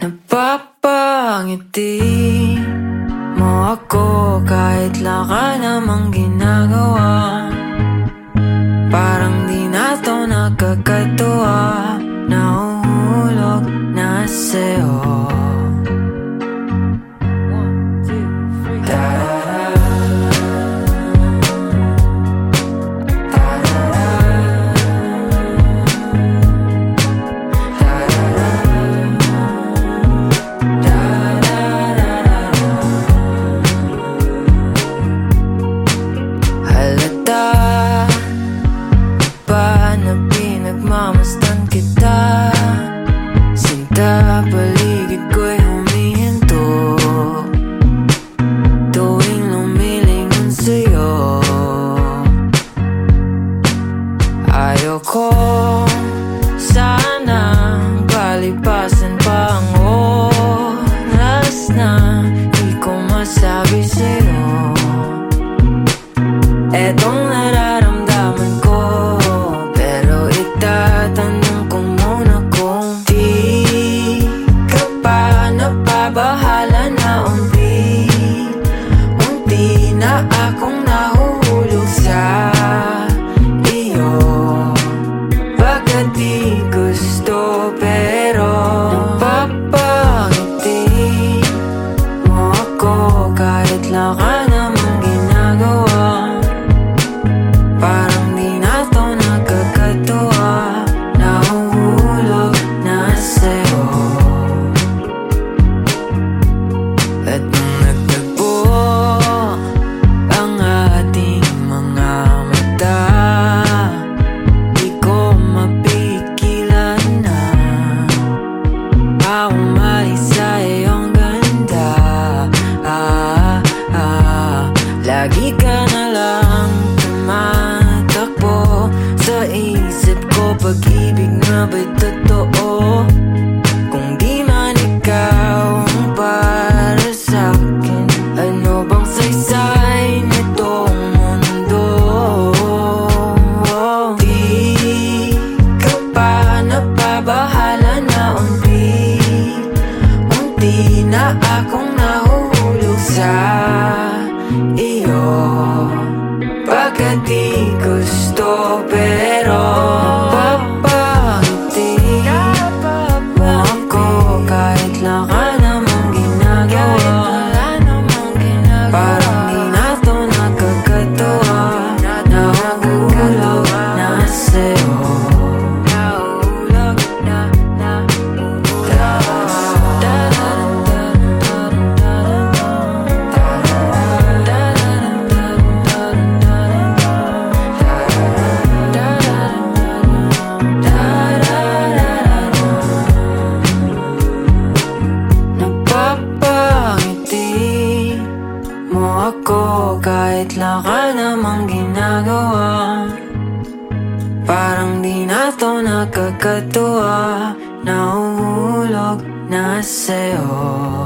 Napapangiti mo ako kahit laka namang ginagawa pinagmamastan kita. Sinta paligid ko'y humihinto. Tuwing lumilingon sa'yo. Ayoko Lagi ka na lang tumatakbo Sa isip ko pag-ibig na ba'y totoo Kung di man ikaw ang para sa'kin Ano bang saysay nitong mundo? Di ka pa napabahala na unti Unti na akong nahuhulog sa kahit laka namang ginagawa Parang di na to nakakatuwa. Nahuhulog na sa'yo